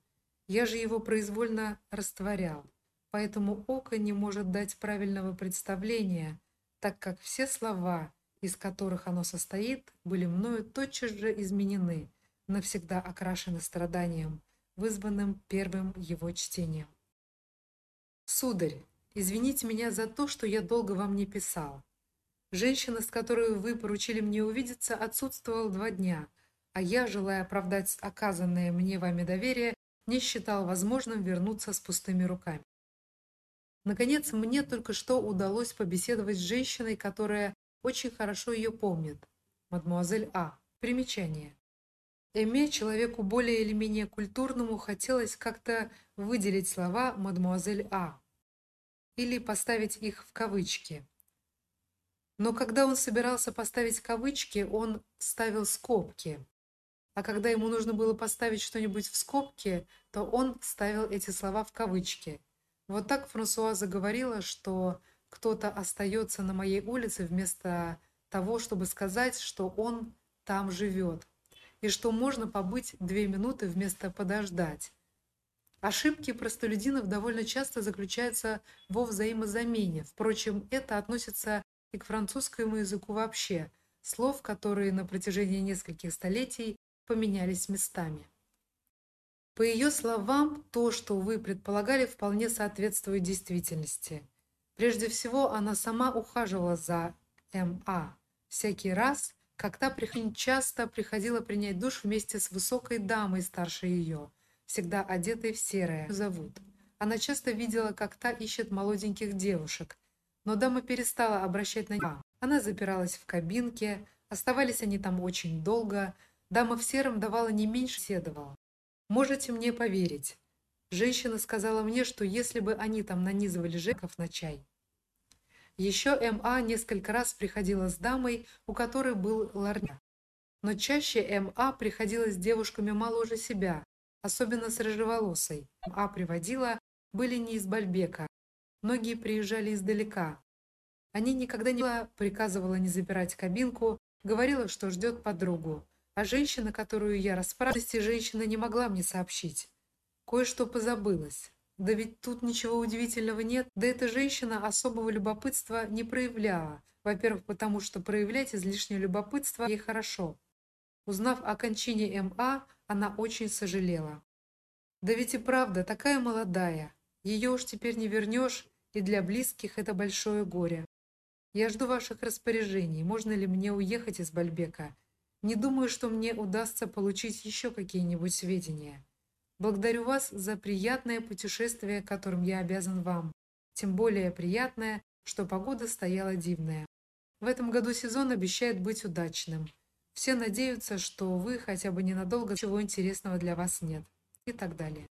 Я же его произвольно растворял, поэтому око не может дать правильного представления, так как все слова, из которых оно состоит, были мною тотчас же изменены, навсегда окрашены страданием, вызванным первым его чтением. Сударь, извините меня за то, что я долго вам не писал. Женщина, с которой вы поручили мне увидеться, отсутствовала два дня, а я, желая оправдать оказанное мне вами доверие, не считал возможным вернуться с пустыми руками. Наконец, мне только что удалось побеседовать с женщиной, которая очень хорошо ее помнит, мадмуазель А. Примечание. Эме, человеку более или менее культурному, хотелось как-то выделить слова мадмуазель А или поставить их в кавычки. Но когда он собирался поставить кавычки, он ставил скобки а когда ему нужно было поставить что-нибудь в скобки, то он ставил эти слова в кавычки. Вот так Франсуаза говорила, что кто-то остается на моей улице вместо того, чтобы сказать, что он там живет, и что можно побыть две минуты вместо подождать. Ошибки простолюдинов довольно часто заключаются во взаимозамене. Впрочем, это относится и к французскому языку вообще. Слов, которые на протяжении нескольких столетий поменялись местами. По ее словам, то, что вы предполагали, вполне соответствует действительности. Прежде всего, она сама ухаживала за М.А. всякий раз, та часто приходила принять душ вместе с высокой дамой старше ее, всегда одетой в серое. Зовут. Она часто видела, как та ищет молоденьких девушек, но дама перестала обращать на нее. Она запиралась в кабинке, оставались они там очень долго, Дама в сером давала не меньше седовала. Можете мне поверить. Женщина сказала мне, что если бы они там нанизывали жеков на чай. Еще М.А. несколько раз приходила с дамой, у которой был ларня. Но чаще М.А. приходила с девушками моложе себя, особенно с рыжеволосой. М.А. приводила были не из Бальбека. Многие приезжали издалека. Они никогда не приказывала не запирать кабинку, говорила, что ждет подругу. А женщина, которую я расспрашивала, женщина не могла мне сообщить. Кое-что позабылось. Да ведь тут ничего удивительного нет. Да эта женщина особого любопытства не проявляла. Во-первых, потому что проявлять излишнее любопытство ей хорошо. Узнав о кончине М.А., она очень сожалела. Да ведь и правда, такая молодая. Ее уж теперь не вернешь, и для близких это большое горе. Я жду ваших распоряжений. Можно ли мне уехать из Бальбека? Не думаю, что мне удастся получить еще какие-нибудь сведения. Благодарю вас за приятное путешествие, которым я обязан вам. Тем более приятное, что погода стояла дивная. В этом году сезон обещает быть удачным. Все надеются, что вы хотя бы ненадолго чего интересного для вас нет. И так далее.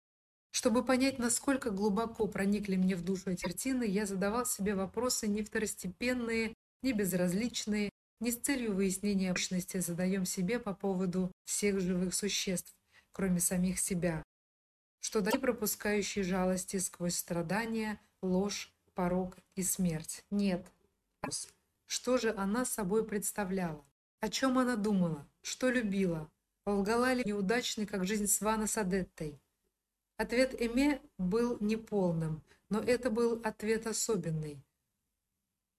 Чтобы понять, насколько глубоко проникли мне в душу эти картины, я задавал себе вопросы не второстепенные, не безразличные, Не с целью выяснения общности задаем себе по поводу всех живых существ, кроме самих себя, что дает пропускающие жалости сквозь страдания, ложь, порог и смерть. Нет. Что же она собой представляла? О чем она думала? Что любила? Лгала ли неудачной, как жизнь Свана с Адеттой? Ответ Эме был неполным, но это был ответ особенный.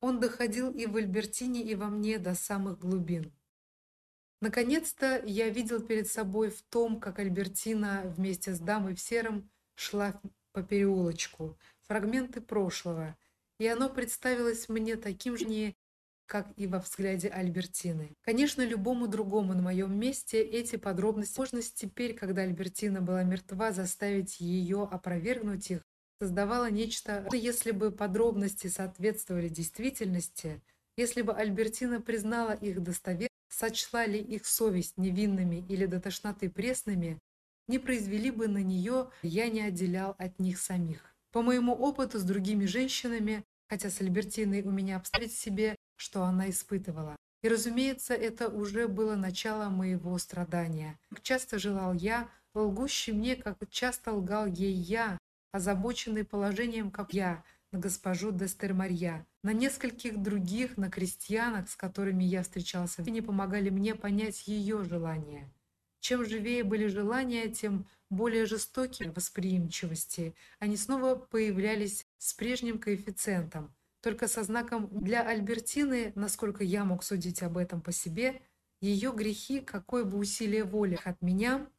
Он доходил и в Альбертине, и во мне до самых глубин. Наконец-то я видел перед собой в том, как Альбертина вместе с дамой в сером шла по переулочку, фрагменты прошлого, и оно представилось мне таким же не как и во взгляде Альбертины. Конечно, любому другому на моем месте эти подробности можно теперь, когда Альбертина была мертва, заставить ее опровергнуть их, создавало нечто, если бы подробности соответствовали действительности, если бы Альбертина признала их достоверность, сочла ли их совесть невинными или до тошноты пресными, не произвели бы на нее, я не отделял от них самих. По моему опыту с другими женщинами, хотя с Альбертиной у меня обставить себе что она испытывала. И, разумеется, это уже было начало моего страдания. Как часто желал я, лгущий мне, как часто лгал ей я, озабоченный положением, как я, на госпожу Дестермарья, на нескольких других, на крестьянок, с которыми я встречался, не помогали мне понять ее желания. Чем живее были желания, тем более жестокие восприимчивости. Они снова появлялись с прежним коэффициентом, только со знаком для Альбертины, насколько я мог судить об этом по себе, ее грехи, какое бы усилие воли от меня,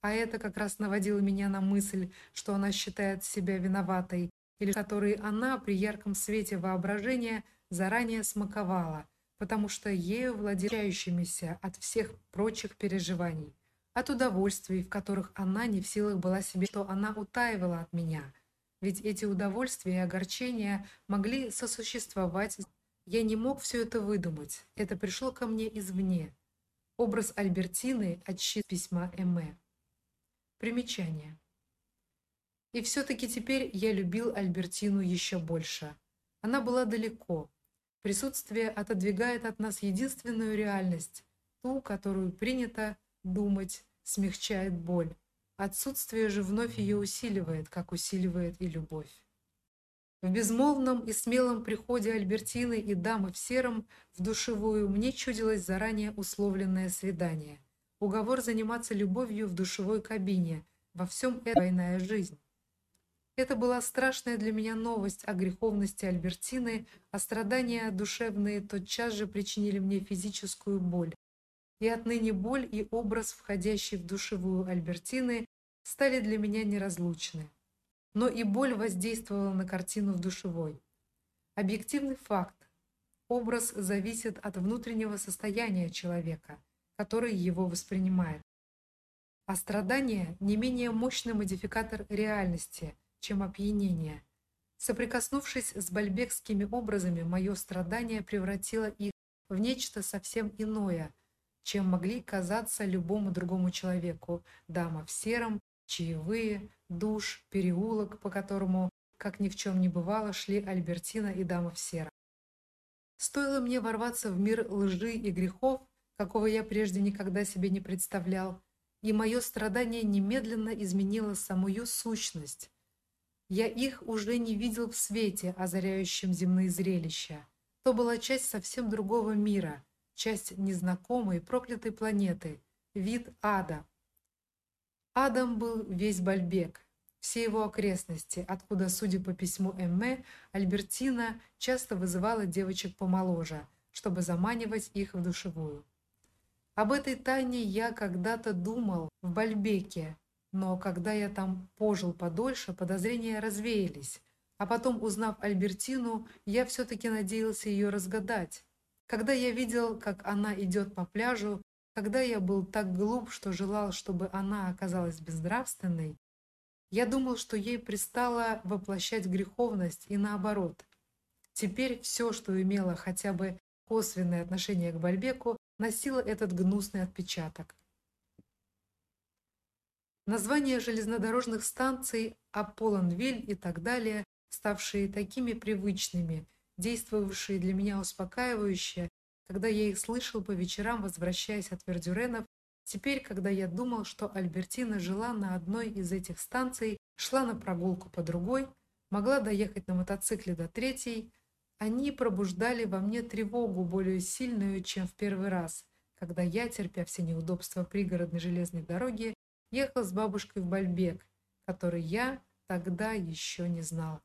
а это как раз наводило меня на мысль, что она считает себя виноватой, или которые она при ярком свете воображения заранее смаковала, потому что ею владеющимися от всех прочих переживаний, от удовольствий, в которых она не в силах была себе, что она утаивала от меня – ведь эти удовольствия и огорчения могли сосуществовать. Я не мог все это выдумать. Это пришло ко мне извне. Образ Альбертины от письма Эме. Примечание. И все-таки теперь я любил Альбертину еще больше. Она была далеко. Присутствие отодвигает от нас единственную реальность, ту, которую принято думать, смягчает боль. Отсутствие же вновь ее усиливает, как усиливает и любовь. В безмолвном и смелом приходе Альбертины и дамы в сером в душевую мне чудилось заранее условленное свидание. Уговор заниматься любовью в душевой кабине. Во всем это двойная жизнь. Это была страшная для меня новость о греховности Альбертины, а страдания душевные тотчас же причинили мне физическую боль и отныне боль и образ, входящий в душевую Альбертины, стали для меня неразлучны. Но и боль воздействовала на картину в душевой. Объективный факт. Образ зависит от внутреннего состояния человека, который его воспринимает. А страдание не менее мощный модификатор реальности, чем опьянение. Соприкоснувшись с бальбекскими образами, мое страдание превратило их в нечто совсем иное – чем могли казаться любому другому человеку. Дама в сером, чаевые, душ, переулок, по которому, как ни в чем не бывало, шли Альбертина и дама в сером. Стоило мне ворваться в мир лжи и грехов, какого я прежде никогда себе не представлял, и мое страдание немедленно изменило самую сущность. Я их уже не видел в свете, озаряющем земные зрелища. То была часть совсем другого мира, часть незнакомой проклятой планеты, вид ада. Адам был весь Бальбек, все его окрестности, откуда, судя по письму Эмме, Альбертина часто вызывала девочек помоложе, чтобы заманивать их в душевую. Об этой тайне я когда-то думал в Бальбеке, но когда я там пожил подольше, подозрения развеялись. А потом, узнав Альбертину, я все таки надеялся ее разгадать. Когда я видел, как она идет по пляжу, когда я был так глуп, что желал, чтобы она оказалась безнравственной, я думал, что ей пристало воплощать греховность и наоборот. Теперь все, что имело хотя бы косвенное отношение к Бальбеку, носило этот гнусный отпечаток. Названия железнодорожных станций Аполлонвиль и так далее, ставшие такими привычными, действовавшие для меня успокаивающе, когда я их слышал по вечерам, возвращаясь от Вердюренов, теперь, когда я думал, что Альбертина жила на одной из этих станций, шла на прогулку по другой, могла доехать на мотоцикле до третьей, они пробуждали во мне тревогу более сильную, чем в первый раз, когда я, терпя все неудобства пригородной железной дороги, ехал с бабушкой в Бальбек, который я тогда еще не знал.